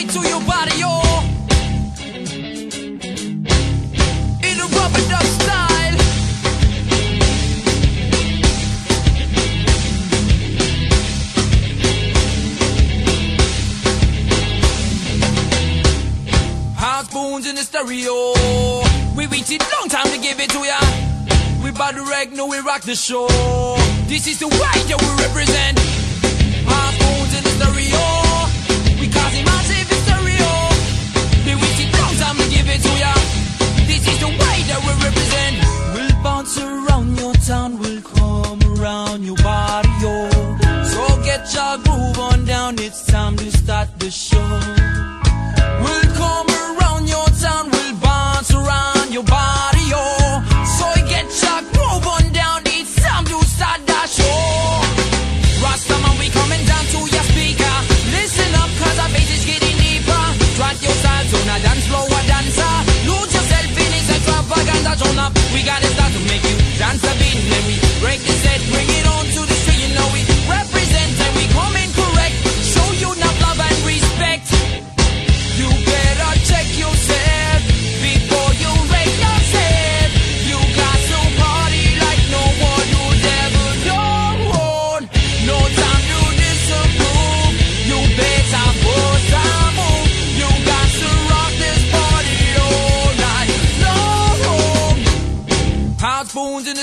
straight to your body, you in the stereo. We waited long time to give it to ya. We bad reg, no we rock the show. This is the way that we represent. 手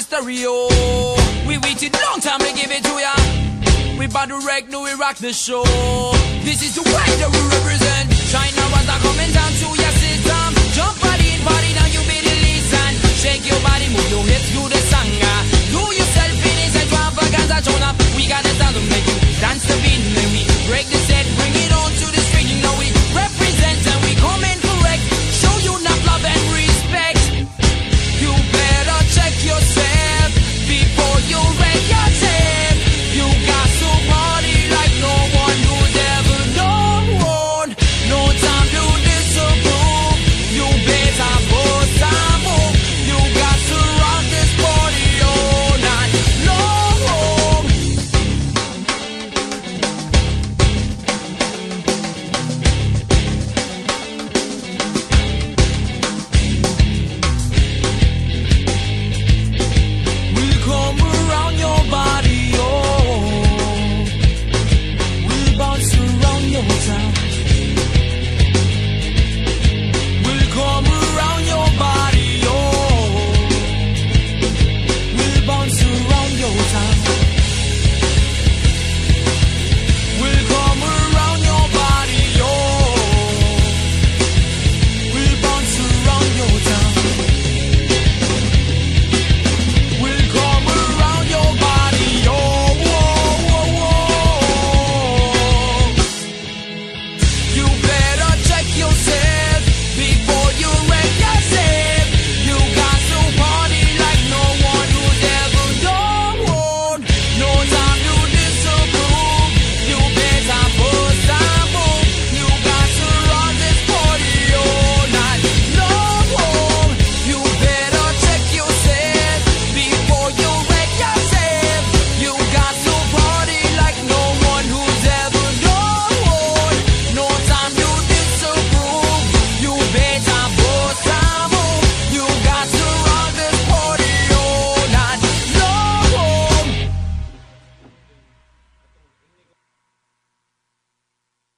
Stereo. Oh. We waited long time to give it to ya. We bought to wreck, no, we rock the show. This is the way that we represent. China Wasn't coming down to ya system.